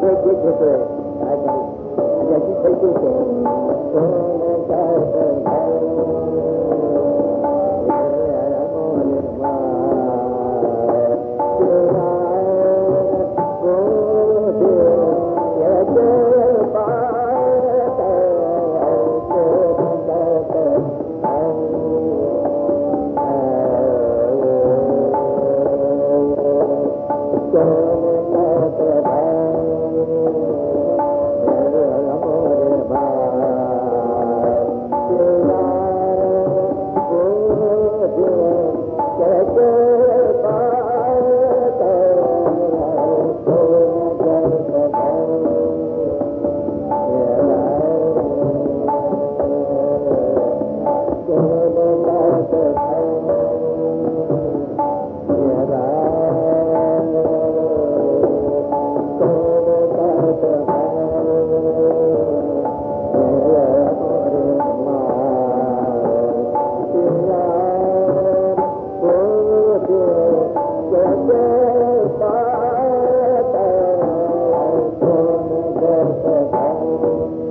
पैसे देते हैं पैसे देते हैं Oh,